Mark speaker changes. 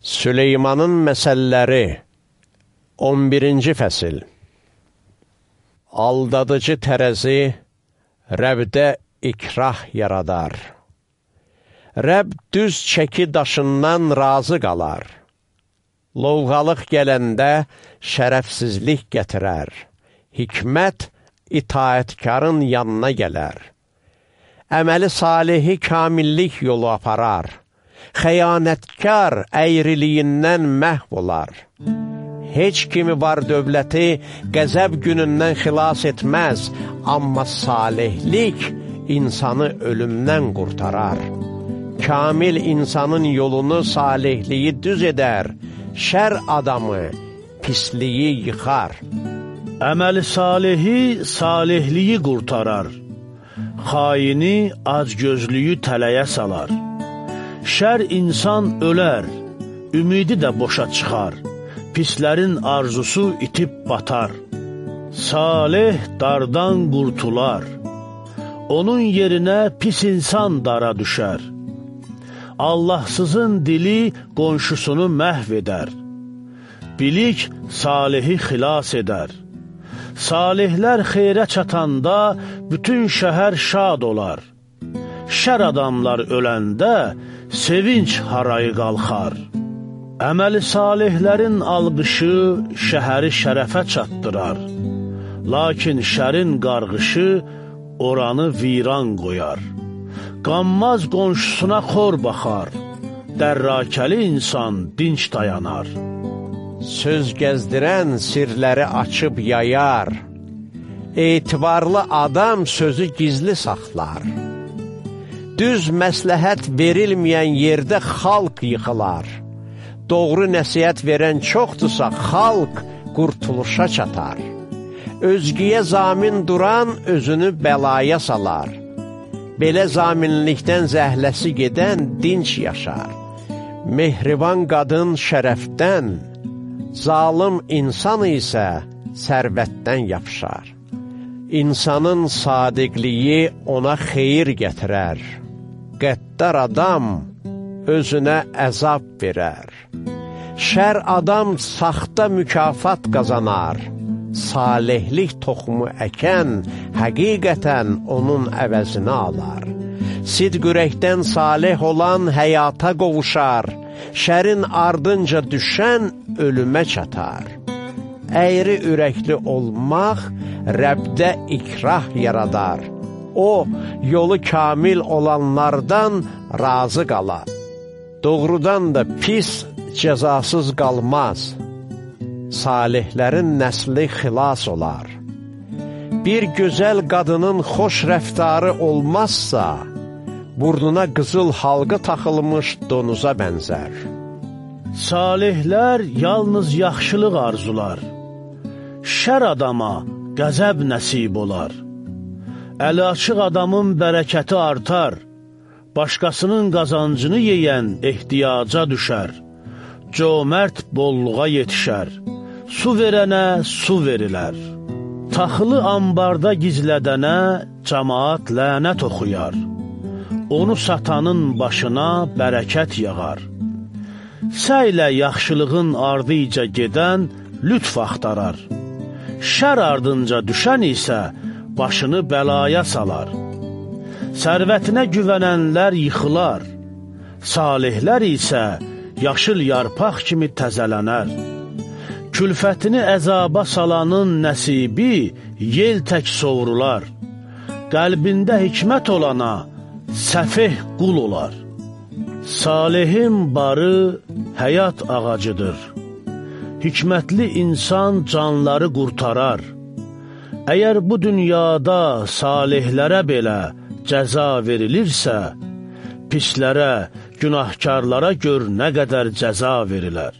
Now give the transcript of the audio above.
Speaker 1: Süleymanın məsəlləri 11-ci fəsil Aldadıcı tərəzi Rəbdə ikrah yaradar. Rəb düz çəki daşından razı qalar. Lovğalıq gələndə şərəfsizlik gətirər. Hikmət itaətkarın yanına gələr. Əməli salihi kamillik yolu aparar xəyanətkar əyriliyindən məhv olar. Heç kimi var dövləti qəzəb günündən xilas etməz, amma salihlik insanı ölümdən qurtarar. Kamil insanın yolunu salihliyi düz edər, şər adamı pisliyi yıxar.
Speaker 2: Əməli salihi salihliyi qurtarar, xaini acgözlüyü tələyə salar. Şər insan ölər, ümidi də boşa çıxar, pislərin arzusu itib batar. Salih dardan qurtular, onun yerinə pis insan dara düşər. Allahsızın dili qonşusunu məhv edər. Bilik salihi xilas edər. Salihlər xeyrə çatanda bütün şəhər şad olar. Şər adamlar öləndə sevinç harayı qalxar. Əməli salihlərin alqışı şəhəri şərəfə çatdırar. Lakin şərin qarğışı oranı viran qoyar. Qanmaz qonşusuna xor baxar, dərrakəli insan dinç dayanar.
Speaker 1: Söz gəzdirən sirləri açıb yayar, etibarlı adam sözü gizli saxlar. Düz məsləhət verilməyən yerdə xalq yıxılar. Doğru nəsiyyət verən çoxdursa, xalq qurtuluşa çatar. Özgüyə zamin duran özünü bəlaya salar. Belə zaminlikdən zəhləsi gedən dinç yaşar. Mehriban qadın şərəfdən, zalım insan isə sərvətdən yapışar. İnsanın sadiqliyi ona xeyir gətirər qəddar adam özünə əzab verər. Şər adam saxta mükafat qazanar. Salihlik toxumu əkən həqiqətən onun əvəzini alar. Sidq ürəkdən salih olan həyata qovuşar, şərin ardınca düşən ölümə çatar. Əyri ürəkli olmaq Rəbdə ikrah yaradar. O, yolu kamil olanlardan razı qalar. Doğrudan da pis cəzasız qalmaz. Salihlərin nəsli xilas olar. Bir gözəl qadının xoş rəftarı olmazsa, burnuna qızıl halqı taxılmış donuza bənzər.
Speaker 2: Salihlər yalnız yaxşılıq arzular, şər adama qəzəb nəsib olar. Əli açıq adamın bərəkəti artar, başqasının qazancını yeyən ehtiyaca düşər, cömərd bolluğa yetişər, su verənə su verilər. Taxılı ambarda gizlədənə cəmaat lənət oxuyar, onu satanın başına bərəkət yağar. Səylə yaxşılığın ardıyca gedən lütf axtarar, şər ardınca düşən isə başını bəlaya salar. Sərvətinə güvənənlər yıxılar, salihlər isə yaşıl yarpaq kimi təzələnər. Külfətini əzaba salanın nəsibi yel tək sovrular. Qəlbində hikmət olana səfeh qul olar. Salihin barı həyat ağacıdır. Hikmətli insan canları qurtarar. Əgər bu dünyada salihlərə belə cəza verilirsə, pislərə, günahkarlara gör nə qədər cəza verilər.